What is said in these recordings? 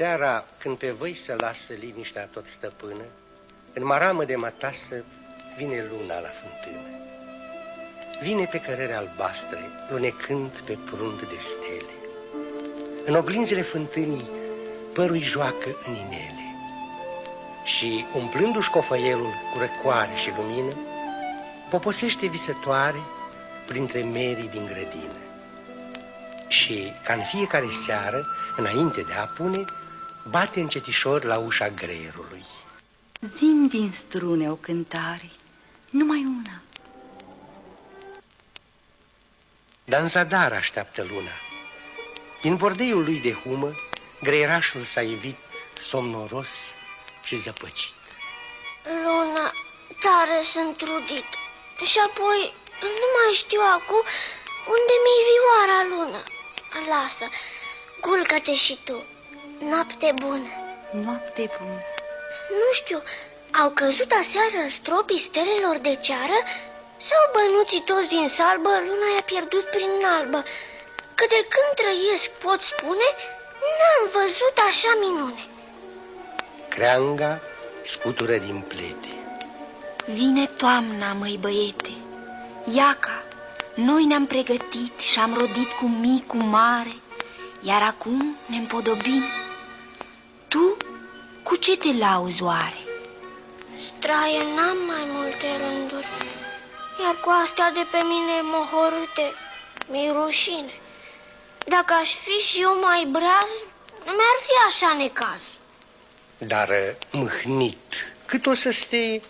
seara, când pe voi se lasă liniștea tot stăpână, în maramă de matasă vine luna la fântână. Vine pe cărere albastre, lunecând pe prund de stele. În oglinzile fântânii, părul joacă în inele. Și, umplându-și cofăielul cu răcoare și lumină, poposește visătoare printre merii din grădină. Și, ca în fiecare seară, înainte de a pune, bate încetișor la ușa greierului. Zim din strune o cântare, numai una. Dar în zadar așteaptă luna. Din bordeiul lui de humă, greierașul s-a evit somnoros și zăpăcit. Luna, tare sunt trudit. Și apoi nu mai știu acum unde mi-i vioara lună. Lasă, culcă-te și tu. Noapte bună. Noapte bună. Nu știu, au căzut aseară stropii stelelor de ceară sau bănuții toți din salbă luna i-a pierdut prin albă? Că de când trăiesc pot spune, n-am văzut așa minune. Creanga scutură din plete. Vine toamna, măi băiete, Iaca, noi ne-am pregătit și am rodit cu mic, cu mare, iar acum ne împodobim. Tu cu ce te lauzi oare? Straie n-am mai multe rânduri, iar cu astea de pe mine mohorâte, mi rușine. Dacă aș fi și eu mai braz, nu mi-ar fi așa necaz. Dar uh, mâhnit, cât o să stea,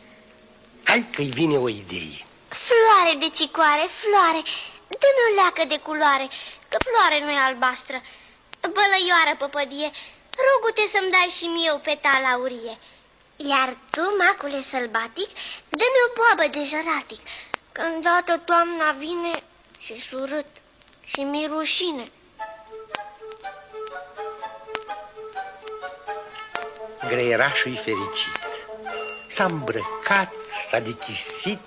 hai că-i vine o idee. Floare de cicoare, floare, dă-mi o leacă de culoare, că floare nu e albastră. Bălăioară, păpădie, rogu-te să-mi dai și mie o petală aurie. Iar tu, macule sălbatic, dă-mi o boabă de jăratic, că îndată toamna vine și surât și mi rușine. Greierașul fericit. S-a îmbrăcat, s-a dechisit,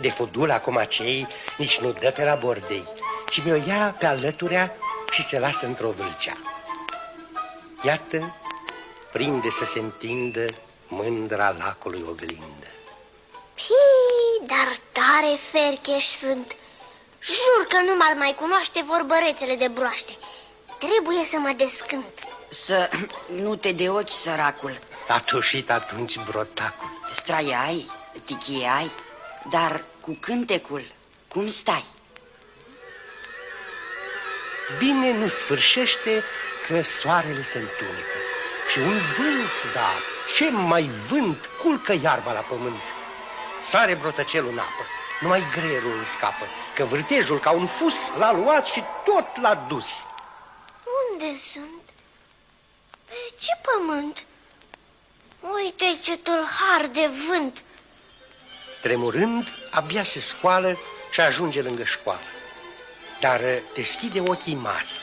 de fudul acum acei nici nu dă pe la bordei, ci mi-o ia pe alăturea și se lasă într-o vâlcea. Iată, prinde să se întindă mândra lacului oglindă. Pii, dar tare fercheș sunt. Jur că nu m-ar mai cunoaște vorbărețele de broaște. Trebuie să mă descânt. Să nu te de ochi, săracul. A tușit atunci brotacul. Straie ai, tichie ai, dar cu cântecul, cum stai? Bine nu sfârșește că soarele se întunecă și un vânt, da, ce mai vânt, culcă iarba la pământ. Sare brotăcelul în apă, numai greierul îl scapă, că vârtejul ca un fus l-a luat și tot l-a dus. Unde sunt? Pe ce pământ? Uite ce tâlhar de vânt! Tremurând, abia se scoală și ajunge lângă școală. Dar deschide ochii mari.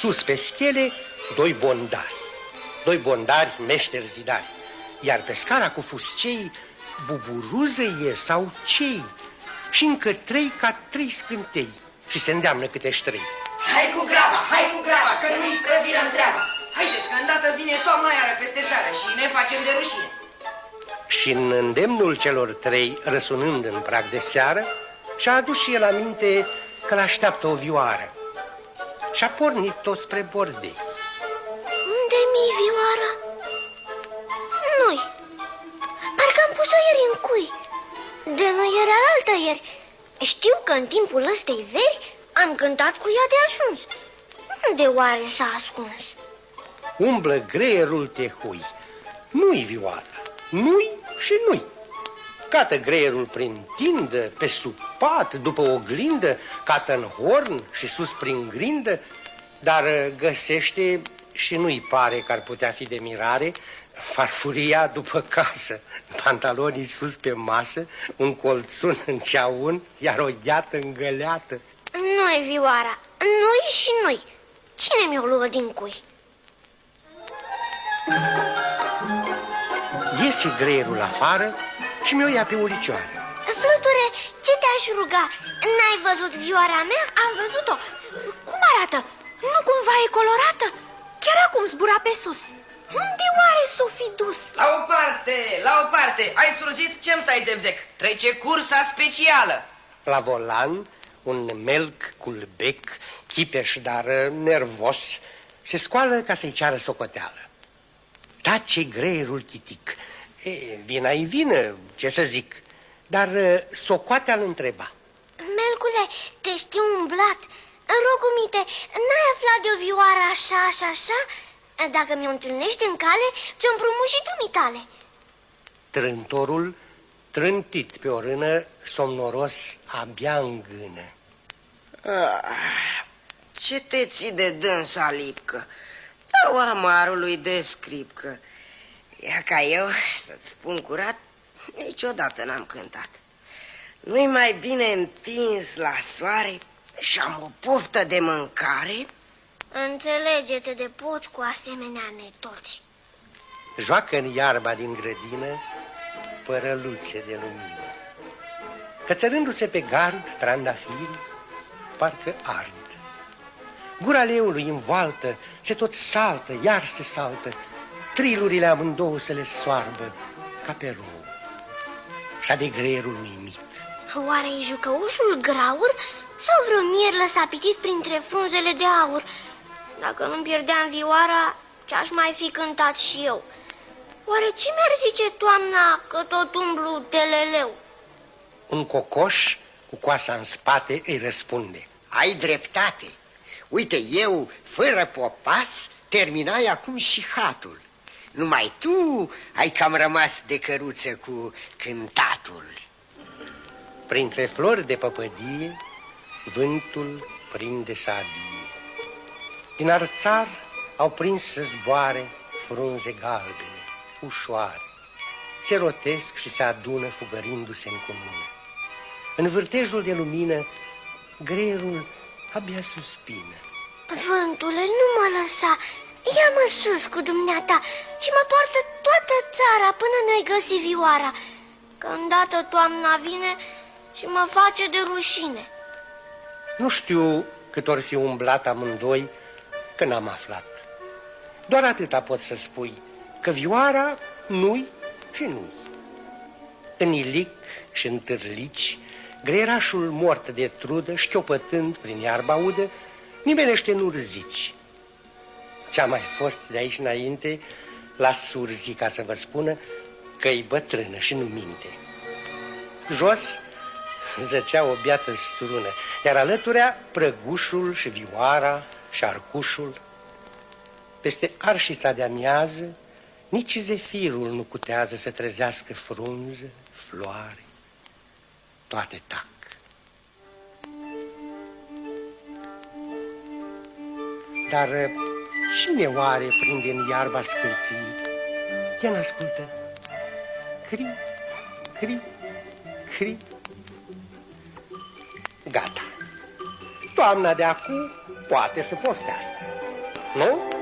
Sus pe schele, doi bondari. Doi bondari meșteri zidari. Iar pe scara cu fuscei, buburuză e sau cei. Și încă trei ca trei scântei. Și se îndeamnă câte trei. Hai cu graba, hai cu graba, că nu-i sprăviră treaba. Haideți, că îndată vine toamna iară peste țară și ne facem de rușine. Și în îndemnul celor trei, răsunând în prag de seară, și-a adus și el aminte că l-așteaptă o vioară. Și-a pornit tot spre bordei. Unde mi vioara? Nu-i. Parcă am pus-o ieri în cui. De nu era altă ieri. Știu că în timpul ăstei veri am cântat cu ea de ajuns. Unde oare s-a ascuns? Umblă greierul tehui. Nu-i vioara, nu-i și nu-i. Cată greierul prin tindă, pe sub pat, după oglindă, cată în horn și sus prin grindă, dar găsește și nu-i pare că ar putea fi de mirare farfuria după casă, pantalonii sus pe masă, un colțun în ceaun, iar o gheată îngăleată. Nu-i vioara, nu-i și nu-i. Cine mi-o luă din cui? Iese greierul afară și mi-o ia pe ulicioară. Fluture, ce te-aș ruga? N-ai văzut vioara mea? Am văzut-o. Cum arată? Nu cumva e colorată? chiar acum zbura pe sus. Unde oare s-o fi dus? La o parte, la o parte. Ai surzit? Ce-mi stai de vdec? Trece cursa specială. La volan, un melc culbec, chipeș, dar nervos, se scoală ca să-i ceară socoteală. Tace greierul chitic. E, vina-i vină, ce să zic, dar socotea îl întreba. Melcule, te știu umblat. Rogumite, n-ai aflat de o vioară așa, așa, așa? Dacă mi-o întâlnești în cale, ți-o împrumut și dumitale. Trântorul, trântit pe o rână, somnoros, abia în gână. Ah, ce te ții de dânsa lipcă? Dau amarului de scripcă. Ia ca eu, să-ți spun curat, niciodată n-am cântat. Nu-i mai bine întins la soare și am o poftă de mâncare? Înțelege-te de poți cu asemenea netoci. Joacă în iarba din grădină părăluțe de lumină. Cățărându-se pe gard trandafiri, parcă ard. Gura leului învaltă, se tot saltă, iar se saltă, trilurile amândouă să le soarbă, ca pe rou. Și de greierul uimit. Oare-i jucăușul graur sau vreo mier lăsa pitit printre frunzele de aur? Dacă nu-mi pierdeam vioara, ce-aș mai fi cântat și eu? Oare ce mi-ar zice toamna că tot umblu teleleu? Un cocoș cu coasa în spate îi răspunde. Ai dreptate. Uite, eu, fără popas, terminai acum și hatul. Numai tu ai cam rămas de căruță cu cântatul. Printre flori de păpădie, vântul prinde sabie. Din arțar au prins să zboare frunze galbene, ușoare. Se rotesc și se adună fugărindu-se în comună. În vârtejul de lumină, greierul abia suspină. Vântule, nu mă lăsa, ia-mă sus cu dumneata și mă poartă toată țara până noi găsi vioara, că îndată toamna vine și mă face de rușine. Nu știu cât or fi umblat amândoi, că n-am aflat. Doar atâta pot să spui, că vioara nu-i și nu-i. În ilic și în târlici, greierașul mort de trudă, șchiopătând prin iarba udă, nimerește în urzici. Ce-a mai fost de aici înainte, la surzi ca să vă spună că-i bătrână și nu minte. Jos zăcea o biată strună, iar alăturea prăgușul și vioara și șarcușul. Peste arșița de amiază, nici zefirul nu putează să trezească frunză, floare, toate tac. Dar cine oare prinde în iarba scârții? Ia n-ascultă. Cri, cri, cri. Gata. Toamna de acum poate să poftească. Nu?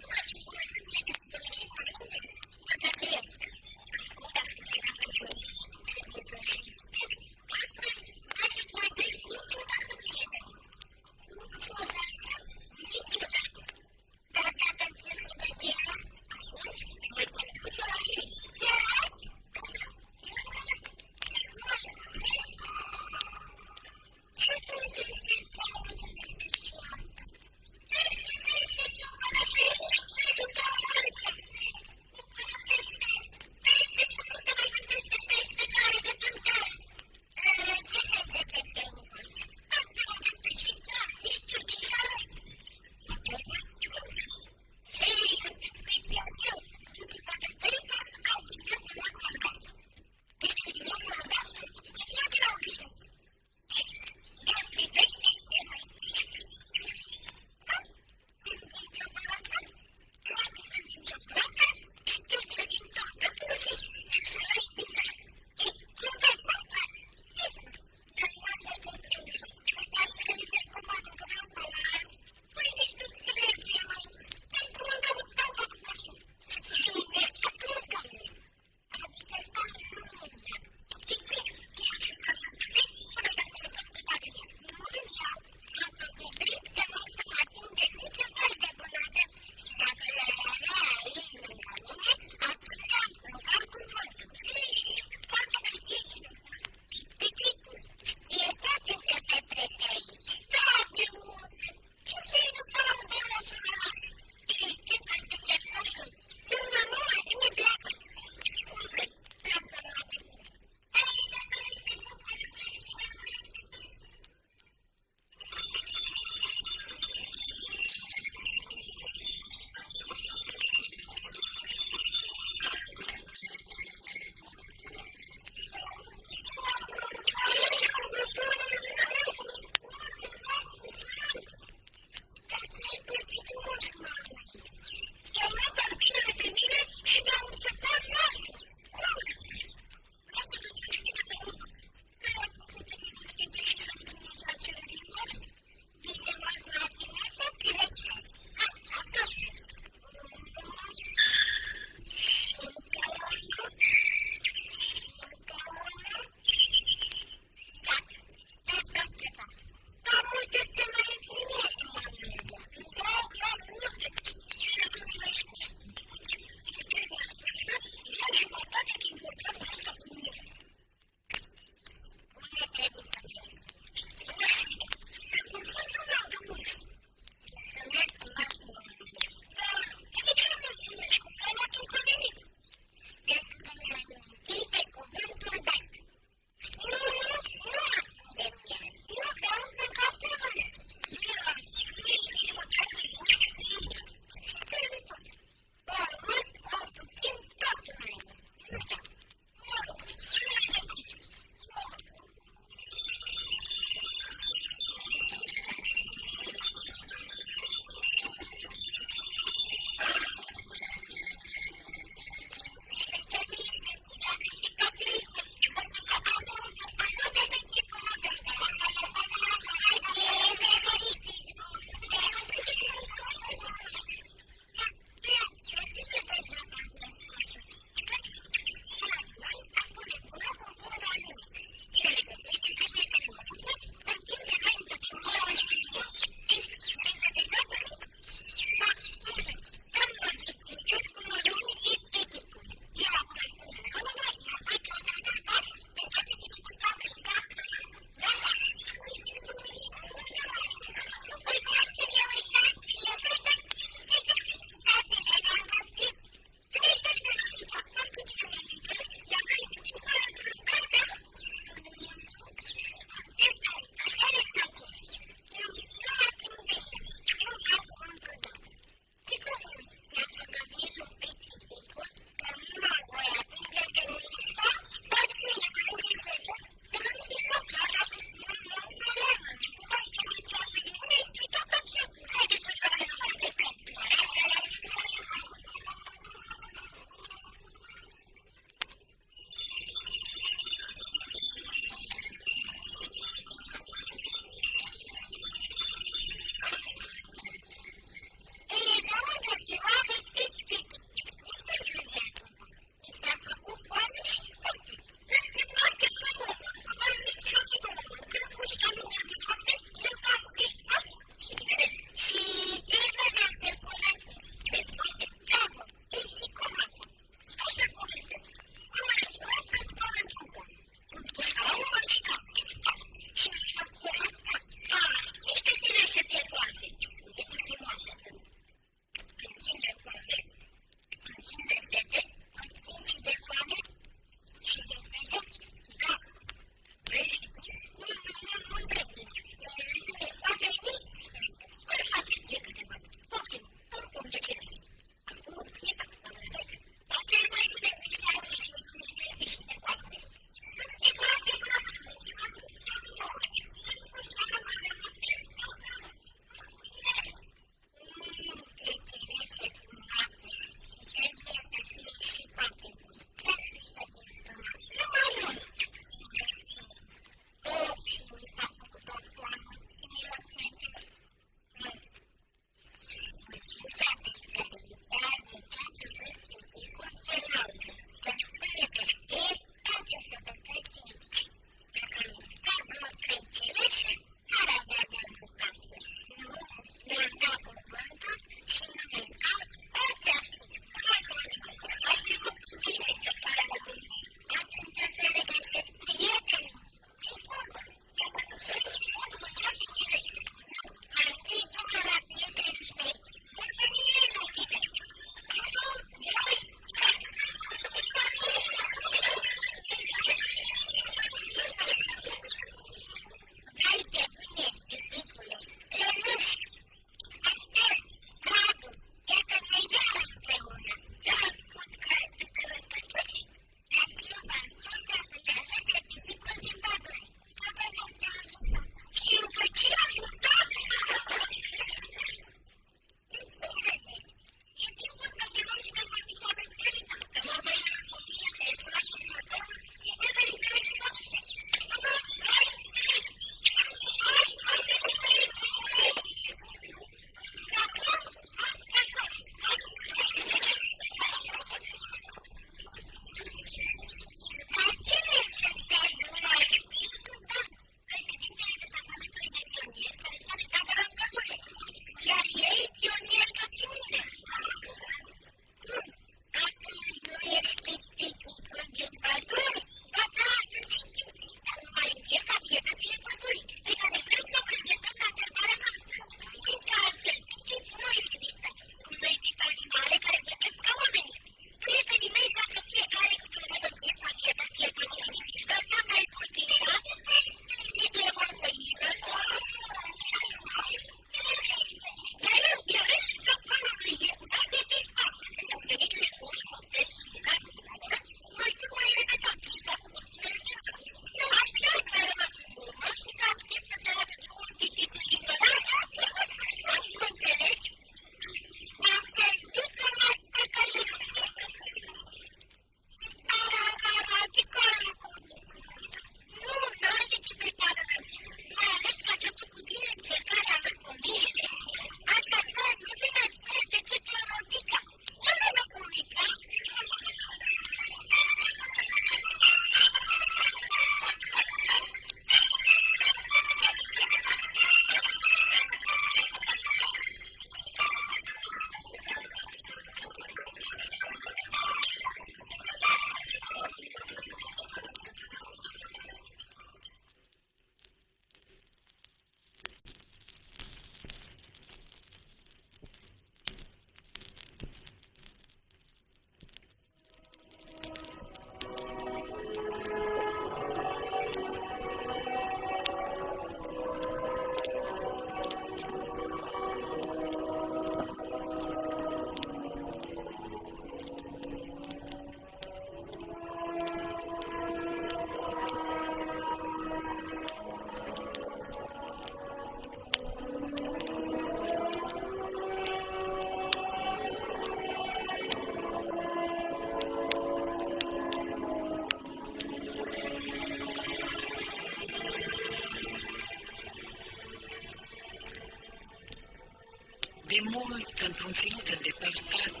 De mult, într-un ținut îndepărtat,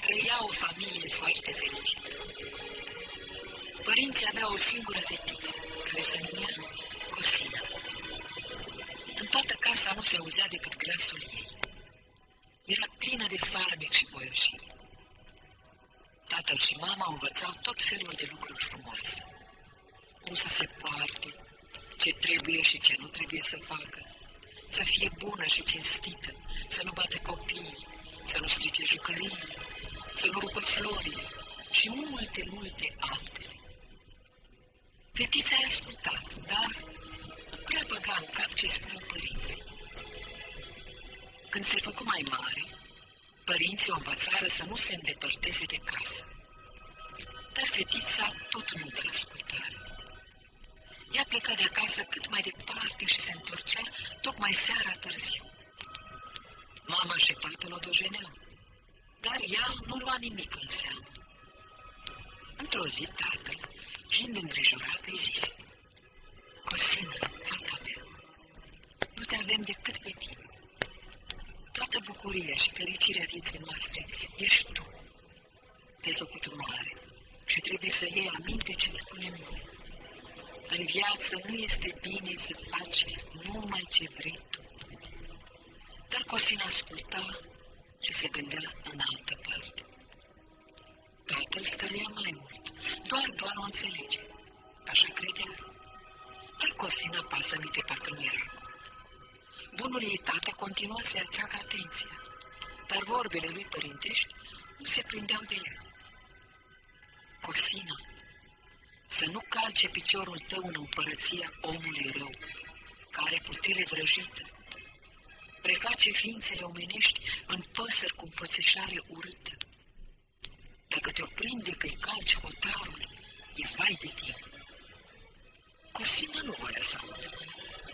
trăia o familie foarte fericită. Părinții aveau o singură fetiță, care se numea Cosina. În toată casa nu se auzea decât glasul ei. Era plină de farmec și voioșie. Tatăl și mama învățau tot felul de lucruri frumoase. Cum să se poarte, ce trebuie și ce nu trebuie să facă, să fie bună și cinstită, să nu bată copiii, să nu strice jucăriile, să nu rupă florile și multe, multe altele. Fetița a ascultat, dar nu prea băga în cap ce spuneau părinții. Când se făcu mai mare, părinții o învățară să nu se îndepărteze de casă. Dar fetița tot nu dă ascultare. Ea pleca de acasă cât mai departe și se întorcea tocmai seara târziu. Mama și tatăl o dojeneau, dar ea nu lua nimic în seamă. Într-o zi, tatăl, fiind îngrijorat, îi zise, Cosina, fata mea, nu te avem decât pe tine. Toată bucuria și fericirea vieții noastre ești tu. Te-ai făcut mare și trebuie să iei aminte ce-ți spunem noi. În viață nu este bine să faci numai ce vrei tu. Dar Cosina asculta și se gândea în altă parte. Tatăl stăruia mai mult, doar, doar o înțelege. Așa credea. Dar Cosina pasămite parcă nu era Bunul ei tată continua să atragă atenția, dar vorbele lui părintești nu se prindeau de el. Cosina, să nu calce piciorul tău în împărăția omului rău, care putere vrăjită, preface ființele omenești în păsări cu împățișare urâtă. Dacă te oprinde că-i calci hotarul, e vai de tine. Cosina nu voia să audă,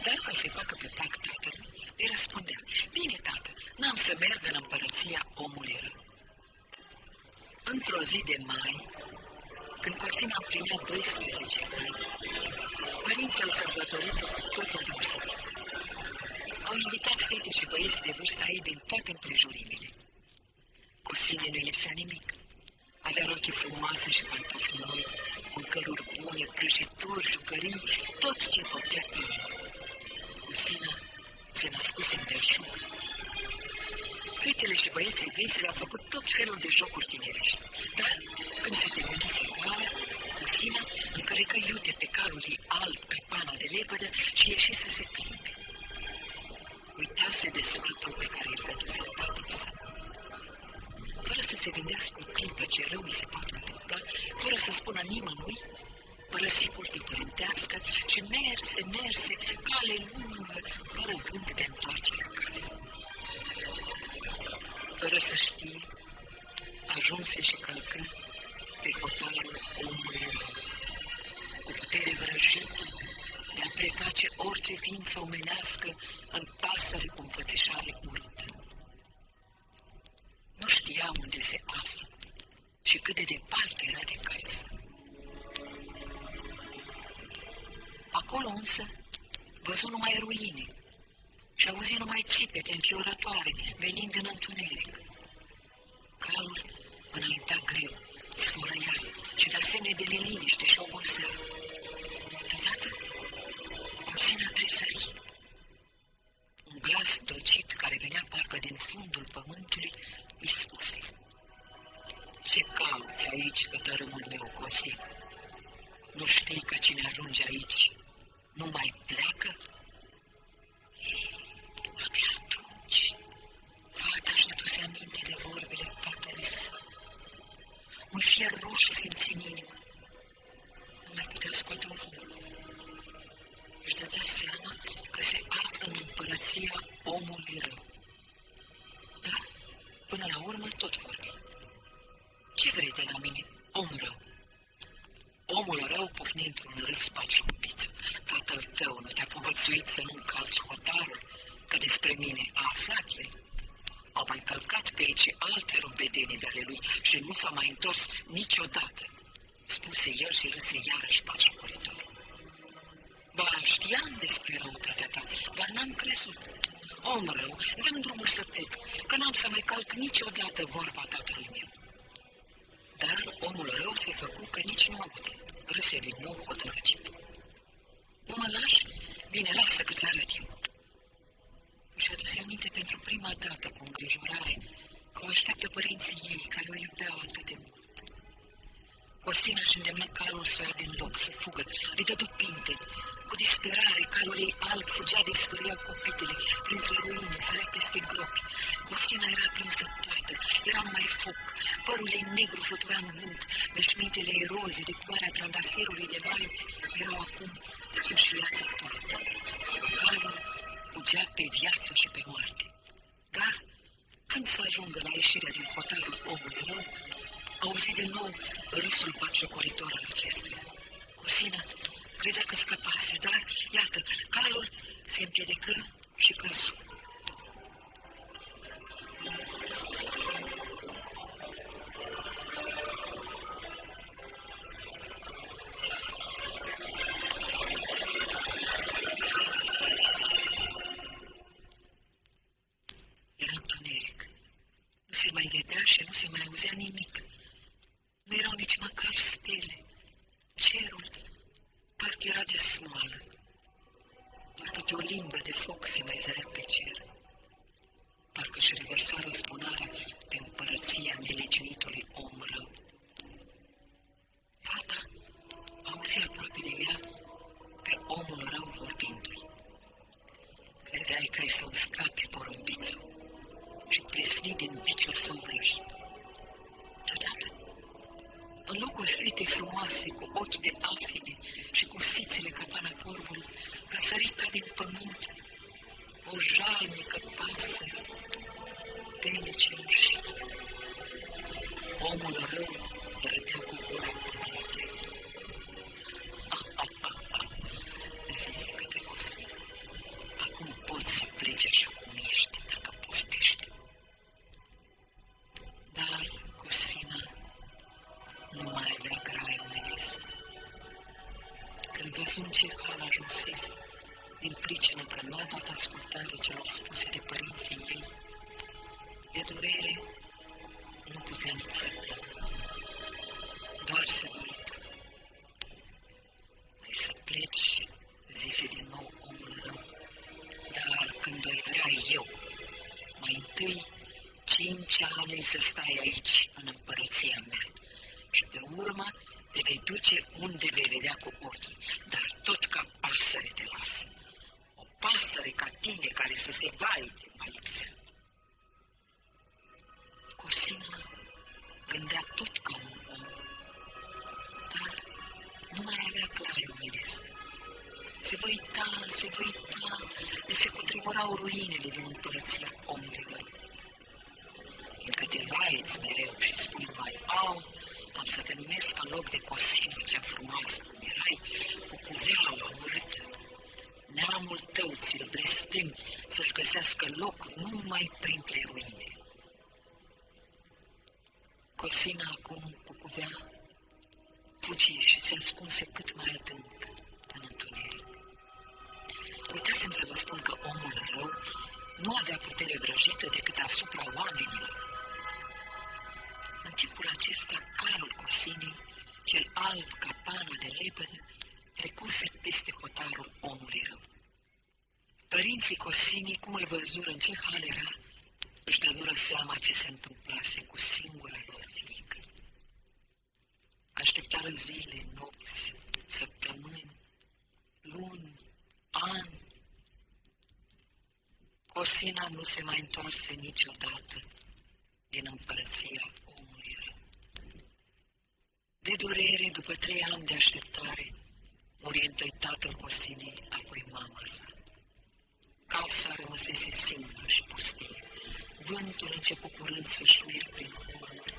dar ca să-i facă pe tac tatălui, îi răspundea, bine, tată, n-am să merg în împărăția omului rău. Într-o zi de mai, când Cosina împlinea 12 ani, părinții au sărbătorit cu totul deosebit. Au invitat fete și băieți de vârsta ei din toate împrejurimile. Cosine nu-i lipsea nimic. Avea rochii frumoase și pantofi noi, mâncăruri bune, prăjituri, jucării, tot ce poftea inima. Cosina se născuse în belșug. Fetele și băieții vei le-au făcut tot felul de jocuri tinerești, dar când se termină sărbarea, Cosina încărecă iute pe calul ei alb pe pana de lepădă și ieși să se plimbe. Uitase de sfatul pe care îl dăduse tatăl său. Fără să se gândească o clipă ce rău îi se poate întâmpla, fără să spună nimănui, părăsi cultul părintească și merse, merse, cale lungă, fără gând de întoarcere acasă. Fără să știe, ajunse și călcă pe hotarul omului rău, cu putere vrăjită de a preface orice ființă omenească în pasăre cu înfățișare urâtă. Nu știa unde se află și cât de departe era de casă. Acolo însă văzu numai ruine și auzi numai țipete înfiorătoare venind în întuneric. Calul înaintea greu, sfărăia și de asemenea de neliniște și oboseală. Deodată, Consina tresări. Un glas docit care venea parcă din fundul pământului îi spuse Ce cauți aici pe tărâmul meu, Cosin? Nu știi că cine ajunge aici nu mai pleacă? Abia atunci, fata își aduse aminte de vorbele tatălui său. Un fier roșu simți în inimă. Nu mai putea scoate un vorbe. Își dădea seama că se află în împărăția omului rău. Dar, până la urmă, tot vorbi. Ce vrei de la mine, om rău? Omul rău pufni într-un râs paciumpiț. Tatăl tău nu te-a povățuit să nu încalci hotarul, că despre mine a aflat el. Au mai călcat pe aici alte rubedenii de ale lui și nu s-a mai întors niciodată, spuse el și râse iarăși pașcuritor. Ba, știam despre răutatea ta, dar n-am crezut. om rău, dăm drumul să plec, că n-am să mai calc niciodată vorba tatălui meu. Dar omul rău se făcu că nici nu aude, râse din nou hotărăcit. Nu mă lași? Bine, lasă că-ți arăt eu. Și aduse aminte pentru prima dată cu îngrijorare că o așteaptă părinții ei care o iubeau atât de mult. Cosina își îndemnă calul să o ia din loc, să fugă, îi dădu pinte. Cu disperare, calul ei alb fugea de scâriau copitele, printre ruine, sărea peste gropi. Cosina era prinsă toată, era mai foc, părul ei negru flutura în vânt, veșmintele ei roze de culoarea trandafirului de mai erau acum sfârșiate toate. Calul fugea pe viață și pe moarte. Dar, când să ajungă la ieșirea din hotarul omului rău, auzi de nou râsul batjocoritor al acestuia. Cosina credea că scăpase, dar, iată, calul se împiedică și căsu. Era întuneric. Nu se mai vedea și nu se mai auzea nimic. Nu erau nici măcar stele. Cerul parcă era de smoală. Doar câte o limbă de foc se mai zărea pe cer. Parcă și reversa răzbunarea pe împărăția nelegiuitului om rău. Fata auzea aproape de ea pe omul rău vorbindu-i. Credeai că ai să-mi scapi porumbițul și presni din viciul său vrăjit. Deodată, în locul fetei frumoase, cu ochi de afine și cu sițele ca pana corbului, răsărit ca din pământ, o jalnică pasăre, pene cenușii. Omul rău râdea cu gura până la drept. Ah, ah, ah, ah, zise către Cosmin. Acum poți să pleci așa cum ești, dacă poftești. Dar Cosina nu mai avea graiul melis. Când văzu în ce hal ajunsese, din pricină că n-a dat ascultare celor spuse de părinții ei, de durere nu putea nici să plângă, doar să uită. Ai să pleci, zise din nou omul rău, dar când o vrea eu, mai întâi cinci ani să stai aici, în împărăția mea, și pe urmă te vei duce unde vei vedea cu ochii, dar tot ca pasăre te las. O pasăre ca tine care să se vaide mai lipsea. Cosina gândea tot ca un om, dar nu mai avea graiul milesc. Se văita, se văita, de se cutremurau ruinele din împărăția omului rău. Fiindcă te vaiți mereu și spui mai au, am să te numesc în loc de cosină cea frumoasă cum erai, cu cuveaua urâtă. Neamul tău ți-l blestem să-și găsească loc numai printre ruine. Cosina acum, cu cuvea, fugi și se ascunse cât mai adânc în întuneric. Uitasem să vă spun că omul rău nu avea putere vrăjită decât asupra oamenilor. În timpul acesta, calul Cosinei, cel alb ca pana de lepădă, trecuse peste hotarul omului rău. Părinții Cosinii, cum îl văzură în ce hal era, își dădură seama ce se întâmplase cu singura lor fiică. Așteptară zile, nopți, săptămâni, luni, ani. Cosina nu se mai întoarse niciodată din împărăția omului rău. De durere, după trei ani de așteptare, muri întâi tatăl Cosinei, apoi mama sa. Casa rămăsese singură și pustie. Vântul începu curând să șuire prin hornuri,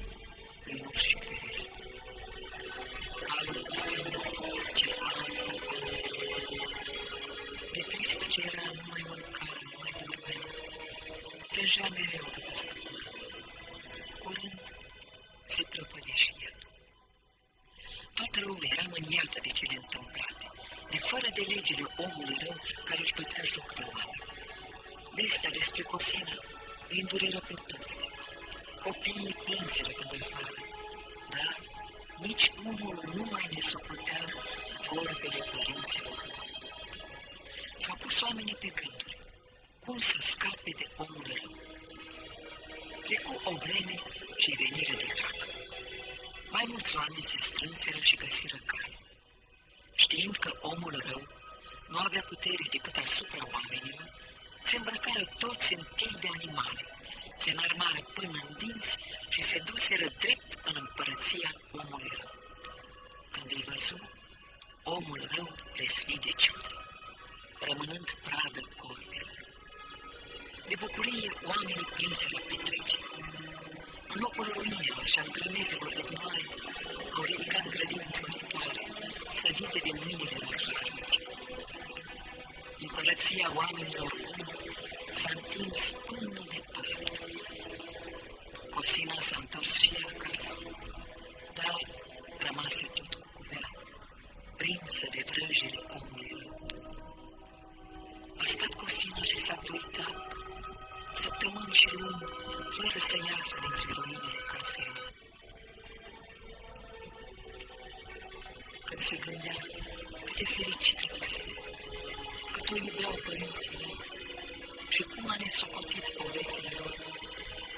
prin uși și ferestre. Îi îndureră pe toți. Copiii plânseră când îl facă, dar nici unul nu mai ne socotea vorbele părinților. S-au pus oamenii pe gânduri. Cum să scape de omul rău? Trecu o vreme și venire de hac. Mai mulți oameni se strânseră și găsiră cale. Știind că omul rău nu avea putere decât asupra oamenilor, se îmbrăcară toți în piei de animale, se înarmară până în dinți și se duseră drept în împărăția omului rău. Când îi văzu, omul rău plesni de ciudă, rămânând pradă corpilor. De bucurie, oamenii prinse la petrecere. În locul ruinelor și al grămezelor de gunoi, au ridicat grădini floritoare, sădite de mâinile lor harnice. Împărăția oamenilor buni s-a întins până departe. Cosina s-a întors și ea acasă, dar rămase totul cu vea, prinsă de vrăjile omului rău. A stat Cosina și s-a uitat, săptămâni și luni, fără să iasă dintre ruinele casei lor. Când se gândea cât de fericit fusese, cât o iubeau părinții lor și cum a nesocotit povestea lor,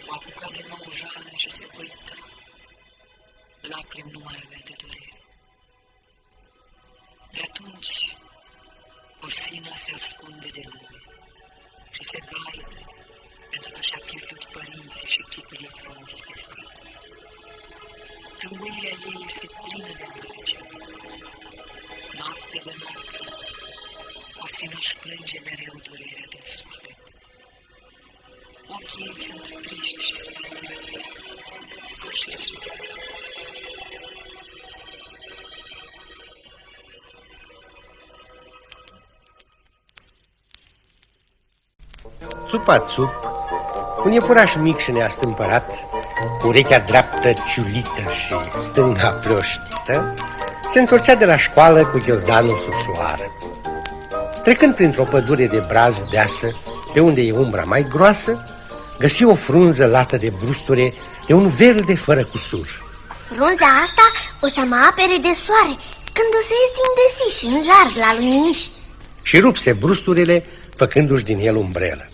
o apucat de nou jală și se uita. Lacrimi nu mai avea de durere. De atunci, Osina se ascunde de lume și se vaidă pentru că și-a pierdut părinții și chipul ei frumos de fată. Tâmbuirea ei este plină de amărăciune. Noapte de noapte, Osina își plânge mereu durerea din soare. Ochii ei sunt triști și speriați, ca și suflet. Țupa-țup, un iepuraș mic și neastâmpărat, cu urechea dreaptă ciulită și stânga plioștită, se întorcea de la școală cu ghiozdanul sub soară. Trecând printr-o pădure de braz deasă, pe unde e umbra mai groasă, găsi o frunză lată de brusture de un verde fără cusur. Frunza asta o să mă apere de soare când o să ies din desiș în jar la luminiș. și rupse brusturile, făcându-și din el umbrelă.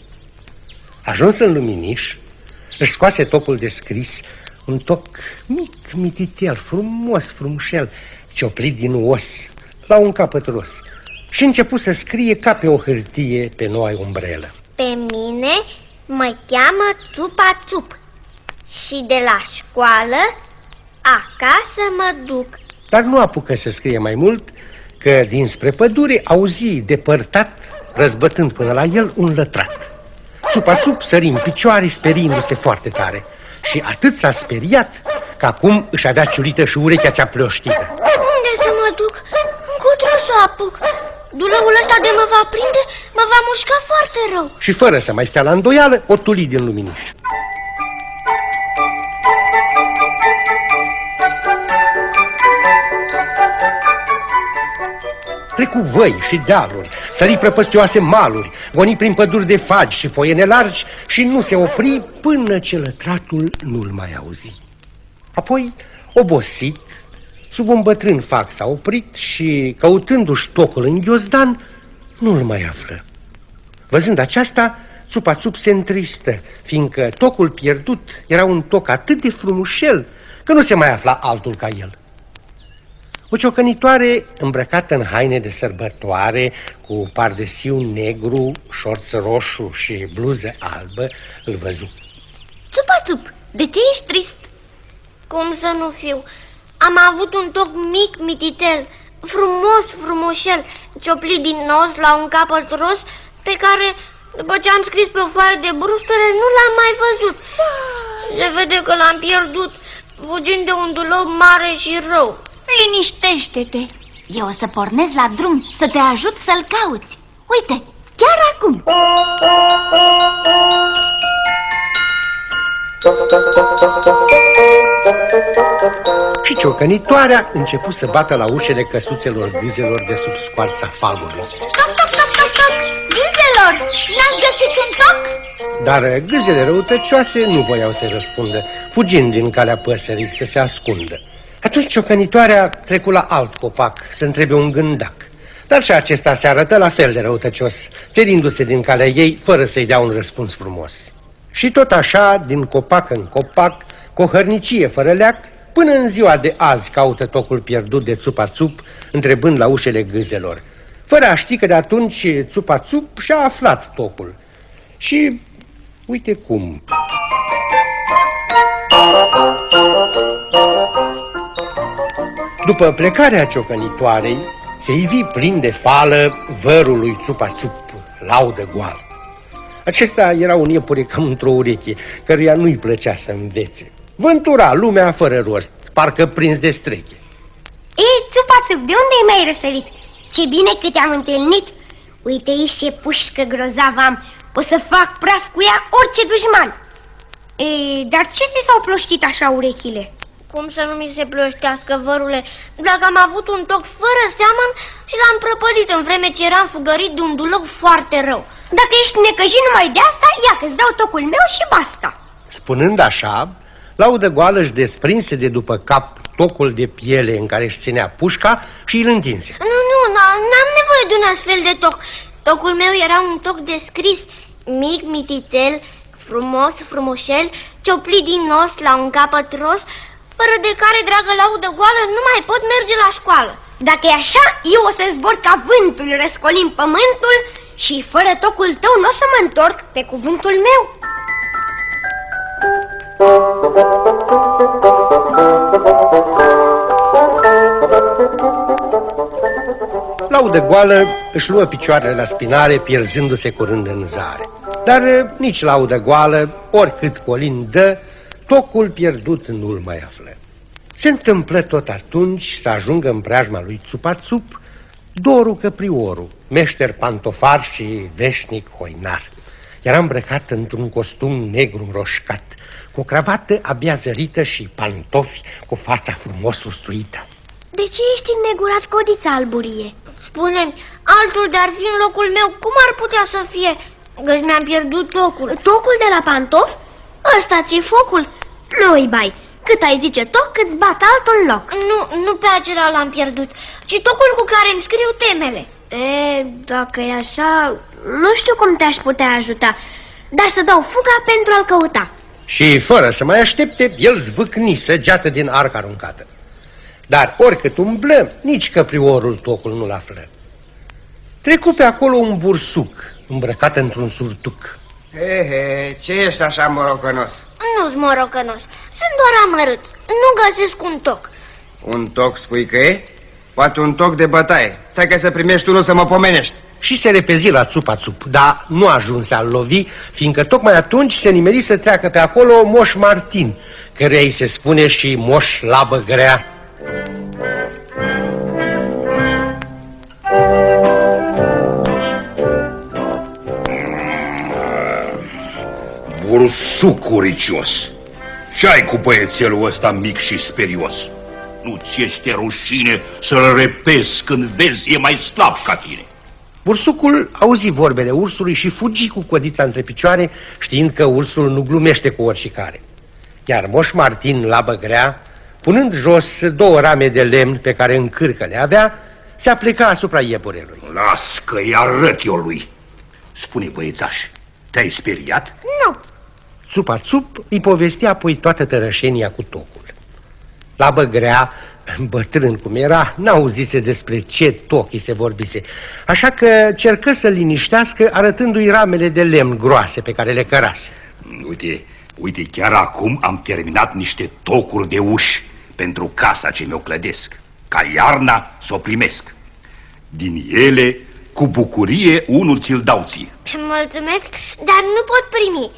Ajuns în luminiș, își scoase tocul de scris, un toc mic, mititel, frumos, frumușel, cioplit din os, la un capăt ros, și început să scrie ca pe o hârtie pe noua umbrelă. Pe mine mă cheamă Țupa Țup și de la școală acasă mă duc. Dar nu apucă să scrie mai mult, că dinspre pădure auzi depărtat, răzbătând până la el, un lătrat. Țupa-țup sări în picioare, sperindu-se foarte tare. Și atât s-a speriat, că acum își avea ciulită și urechea cea plioștită. Unde să mă duc? Încotro să o apuc. Dulăul ăsta de mă va prinde, mă va mușca foarte rău. Și fără să mai stea la îndoială, o tuli din luminiș. Trecu văi și dealuri, sări prăpăstioase maluri, goni prin păduri de fagi și foiene largi și nu se opri până ce lătratul nu-l mai auzi. Apoi, obosit, sub un bătrân fac s-a oprit și, căutându-și tocul în ghiozdan, nu-l mai află. Văzând aceasta, Țupa-țup se întristă, fiindcă tocul pierdut era un toc atât de frumușel că nu se mai afla altul ca el. O ciocănitoare îmbrăcată în haine de sărbătoare, cu pardesiu negru, șorț roșu și bluză albă, îl văzu. Țupa-țup, de ce ești trist? Cum să nu fiu? Am avut un toc mic mititel, frumos, frumușel, cioplit din nos la un capăt ros, pe care, după ce am scris pe o foaie de brusture, nu l-am mai văzut. Se vede că l-am pierdut, fugind de un dulop mare și rău. Liniștește-te! Eu o să pornesc la drum să te ajut să-l cauți. Uite, chiar acum! Și ciocănitoarea început să bată la ușele căsuțelor gâzelor de sub scoarța fagului. Toc, toc, toc, toc, toc! Gâzelor, n-ați găsit un toc? Dar gâzele răutăcioase nu voiau să răspundă, fugind din calea păsării să se ascundă. Atunci ciocănitoarea trecu la alt copac să întrebe un gândac. Dar și acesta se arătă la fel de răutăcios, cerindu-se din calea ei fără să-i dea un răspuns frumos. Și tot așa, din copac în copac, cu o hărnicie fără leac, până în ziua de azi caută tocul pierdut de țupa-țup, întrebând la ușele gâzelor, fără a ști că de atunci țupa-țup și-a aflat tocul. Și uite cum. După plecarea ciocănitoarei, se ivi plin de fală vărul lui Țupa-Țup, laudă goală. Acesta era un iepure cam într-o ureche, căruia nu-i plăcea să învețe. Vântura lumea fără rost, parcă prins de streche. Ei, țupa-țup, de unde ai mai răsărit? Ce bine că te-am întâlnit! Uite aici ce pușcă grozavă am, o să fac praf cu ea orice dușman. Ei, dar ce ți s-au ploștit așa urechile? Cum să nu mi se ploștească, vărule, dacă am avut un toc fără seamăn și l-am prăpădit în vreme ce eram fugărit de un duloc foarte rău. Dacă ești necăjit numai de asta, ia că-ți dau tocul meu și basta. Spunând așa, laudă goală își desprinse de după cap tocul de piele în care își ținea pușca și îl întinse. Nu, nu, n-am nevoie de un astfel de toc. Tocul meu era un toc descris, mic, mititel, frumos, frumoșel, cioplit din nos la un capăt ros, fără de care, dragă laudă goală, nu mai pot merge la școală. Dacă e așa, eu o să zbor ca vântul, răscolim pământul și fără tocul tău nu o să mă întorc pe cuvântul meu. Laudă goală își luă picioarele la spinare, pierzându-se curând în zare. Dar eh, nici laudă goală, oricât colin dă, tocul pierdut nu-l mai află. Se întâmplă tot atunci să ajungă în preajma lui Țupa-Țup Doru Căprioru, meșter pantofar și veșnic hoinar. Era îmbrăcat într-un costum negru roșcat, cu o cravată abia zărită și pantofi cu fața frumos lustruită. De ce ești înnegurat, codița alburie? spune altul de-ar fi în locul meu, cum ar putea să fie? Găși mi-am pierdut tocul. Tocul de la pantof? Ăsta ți focul? Nu-i bai. Cât ai zice toc, îți bat altul în loc. Nu, nu pe acela l-am pierdut, ci tocul cu care îmi scriu temele. E, dacă e așa, nu știu cum te-aș putea ajuta, dar să dau fuga pentru a-l căuta. Și fără să mai aștepte, el zvâcni săgeată din arca aruncată. Dar oricât umblă, nici căpriorul tocul nu-l află. Trecu pe acolo un bursuc, îmbrăcat într-un surtuc. He, he, ce ești așa morocănos? Nu-s morocănos, sunt doar amărât, nu găsesc un toc. Un toc spui că e? Poate un toc de bătaie. Stai că să primești unul să mă pomenești. Și se repezi la țupa-țup, dar nu ajunse a lovi, fiindcă tocmai atunci se nimeri să treacă pe acolo Moș Martin, căruia îi se spune și Moș Labă Grea. Bursuc uricios Ce ai cu băiețelul ăsta mic și sperios? Nu ți este rușine să-l repezi când vezi e mai slab ca tine Bursucul auzi vorbele ursului și fugi cu codița între picioare, știind că ursul nu glumește cu oricare. Iar Moș Martin, la băgrea, punând jos două rame de lemn pe care în cârcă le avea, se aplica asupra iepurelui. Las că-i arăt eu lui Spune băiețaș, te-ai speriat? Nu, Țupa-țup îi povestea apoi toată tărășenia cu tocul. La băgrea, bătrân cum era, n-auzise despre ce toc îi se vorbise, așa că cercă să-l liniștească arătându-i ramele de lemn groase pe care le cărase. Uite, uite, chiar acum am terminat niște tocuri de uși pentru casa ce mi-o clădesc Ca iarna să o primesc Din ele, cu bucurie, unul ți-l dau ție mulțumesc, dar nu pot primi.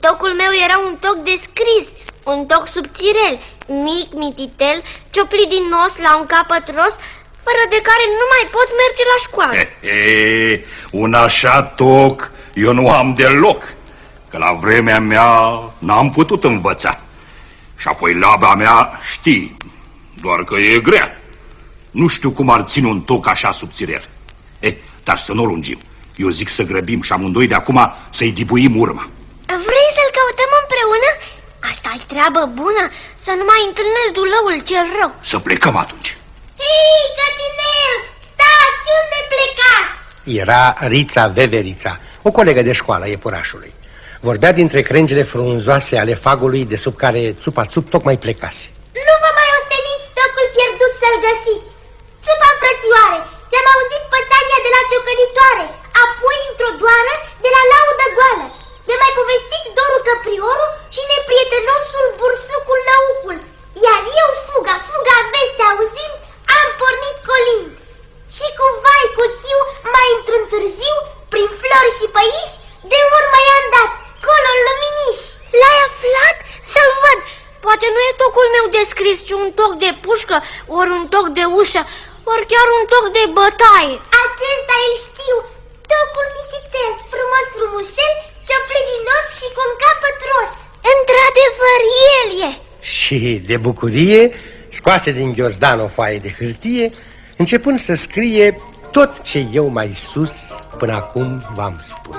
Tocul meu era un toc de scris, un toc subțirel, mic, mititel, cioplit din nos la un capăt ros, fără de care nu mai pot merge la școală. He, he, un așa toc eu nu am deloc că la vremea mea n-am putut învăța. Și apoi laba mea știi, doar că e grea. Nu știu cum ar ține un toc așa subțirel. Eh, dar să nu o lungim. Eu zic să grăbim și amândoi de acum să-i dibuim urma. Vrei să-l căutăm împreună? asta e treabă bună, să nu mai întâlnesc dulăul cel rău. Să plecăm atunci. Hei, cătinel, stați, unde plecați? Era Rița Veverița, o colegă de școală a iepurașului. Vorbea dintre crengile frunzoase ale fagului de sub care țupa țup tocmai plecase. Nu vă mai osteniți tocul pierdut să-l găsiți. Țupa frățioare, ți-am auzit pățania de la ciocănitoare, apoi într-o doară de la laudă goală. Mi-a mai povestit Doru Căpriorul și neprietenosul bursucul Lăucul. Iar eu, fuga, fuga veste auzind, am pornit colind. Și cu vai cu chiu, mai într-un târziu, prin flori și păiși, de urmă i-am dat, colo în luminiș. L-ai aflat? Să-l văd. Poate nu e tocul meu descris, ci un toc de pușcă, ori un toc de ușă, ori chiar un toc de bătaie. Acesta îl știu, tocul mititel, frumos frumușel, și-o plininos și cu un capăt ros. Într-adevăr, el e. Și de bucurie, scoase din ghiozdan o foaie de hârtie, începând să scrie tot ce eu mai sus până acum v-am spus.